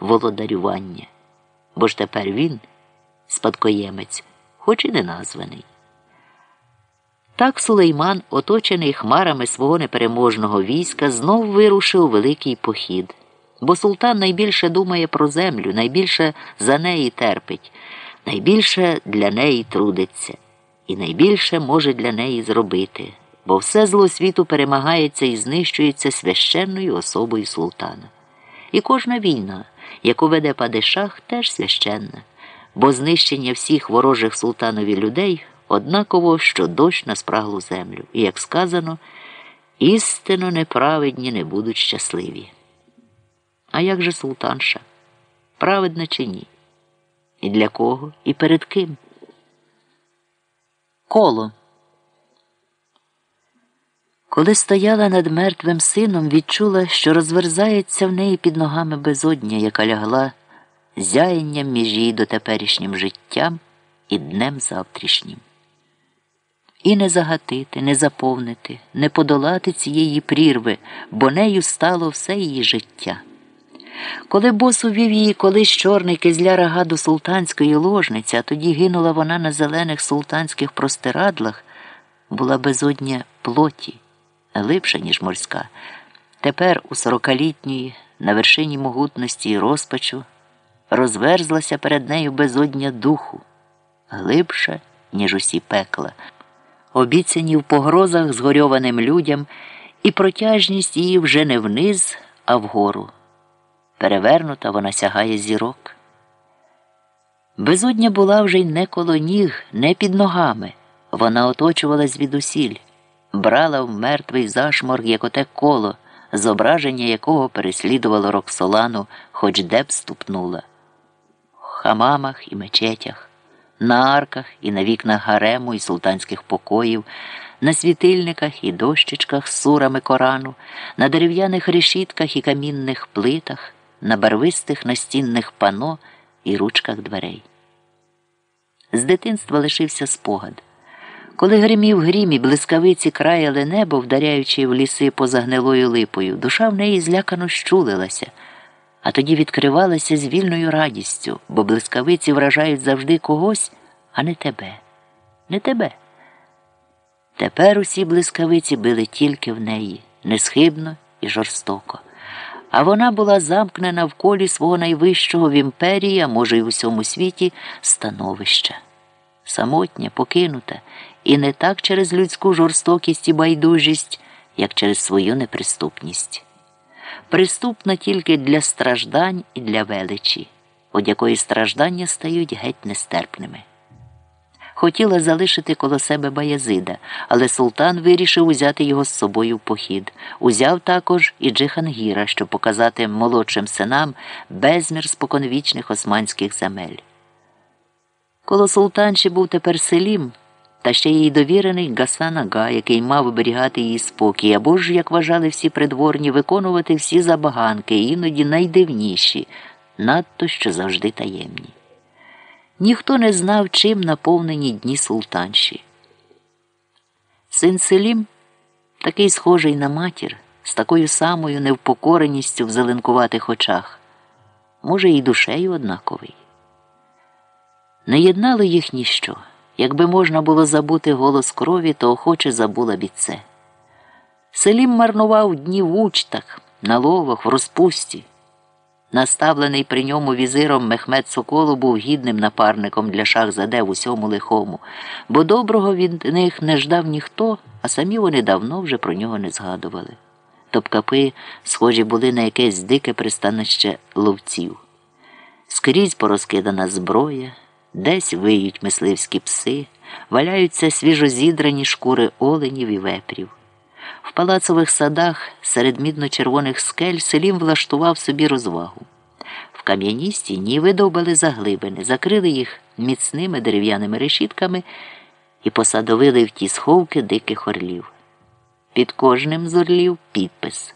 володарювання. Бо ж тепер він, спадкоємець, хоч і не названий. Так Сулейман, оточений хмарами свого непереможного війська, знов вирушив великий похід, бо султан найбільше думає про землю, найбільше за неї терпить, найбільше для неї трудиться і найбільше може для неї зробити, бо все зло світу перемагається і знищується священною особою султана. І кожна війна, яку веде падишах, теж священна, бо знищення всіх ворожих султанові людей однаково, що дощ на спраглу землю, і, як сказано, істинно неправедні не будуть щасливі. А як же султанша? Праведна чи ні? І для кого, і перед ким? Коло. Коли стояла над мертвим сином, відчула, що розверзається в неї під ногами безодня, яка лягла зяянням між її дотеперішнім життям і днем завтрашнім. І не загатити, не заповнити, не подолати цієї прірви, бо нею стало все її життя. Коли бос увів її колись чорний кизля га до султанської ложниці, а тоді гинула вона на зелених султанських простирадлах, була безодня плоті, глибша, ніж морська. Тепер у сорокалітньої, на вершині могутності і розпачу, розверзлася перед нею безодня духу, глибша, ніж усі пекла, обіцяні в погрозах згорьованим людям, і протяжність її вже не вниз, а вгору. Перевернута вона сягає зірок. Безодня була вже й не коло ніг, не під ногами. Вона оточувала звідусіль, брала в мертвий зашморг як оте коло, зображення якого переслідувало Роксолану, хоч де б ступнула. В хамамах і мечетях, на арках і на вікнах гарему і султанських покоїв на світильниках і дощечках з сурами Корану, на дерев'яних решітках і камінних плитах на барвистих настінних пано і ручках дверей. З дитинства лишився спогад. Коли гримів грім і блискавиці краяли небо, вдаряючи в ліси поза гнилою липою, душа в неї злякано щулилася, а тоді відкривалася з вільною радістю, бо блискавиці вражають завжди когось, а не тебе, не тебе. Тепер усі блискавиці били тільки в неї, несхибно і жорстоко а вона була замкнена в колі свого найвищого в імперії, а може й в усьому світі, становища. Самотня, покинута, і не так через людську жорстокість і байдужість, як через свою неприступність. Приступна тільки для страждань і для величі, від якої страждання стають геть нестерпними. Хотіла залишити коло себе Баязида, але султан вирішив узяти його з собою в похід. Узяв також і Джихангіра, щоб показати молодшим синам безмір споконвічних османських земель. Коло султанші був тепер селім, та ще їй довірений Гасан Ага, який мав оберігати її спокій, або ж, як вважали всі придворні, виконувати всі забаганки, іноді найдивніші, надто що завжди таємні. Ніхто не знав, чим наповнені дні султанші. Син Селім, такий схожий на матір, з такою самою невпокореністю в зеленкуватих очах, може, і душею однаковий. Не єднало їх ніщо. Якби можна було забути голос крові, то охоче забула б і це. Селім марнував дні в учтах, на ловах, в розпусті. Наставлений при ньому візиром Мехмед Соколу був гідним напарником для шахзаде в усьому лихому, бо доброго від них не ждав ніхто, а самі вони давно вже про нього не згадували. Топкапи схожі були на якесь дике пристанище ловців. Скрізь порозкидана зброя, десь виють мисливські пси, валяються свіжозідрані шкури оленів і вепрів. В палацових садах серед мідно-червоних скель селім влаштував собі розвагу. В кам'яній стіні видовбали заглибини, закрили їх міцними дерев'яними решітками і посадовили в ті сховки диких орлів. Під кожним з орлів підпис.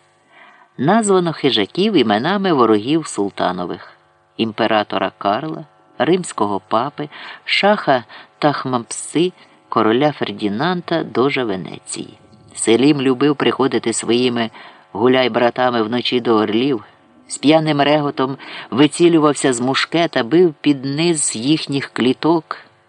Названо хижаків іменами ворогів султанових, імператора Карла, римського папи, шаха Тахмапси, короля Фердінанта, дожа Венеції. Селім любив приходити своїми гуляй братами вночі до орлів, з п'яним реготом вицілювався з мушкета, бив під низ їхніх кліток.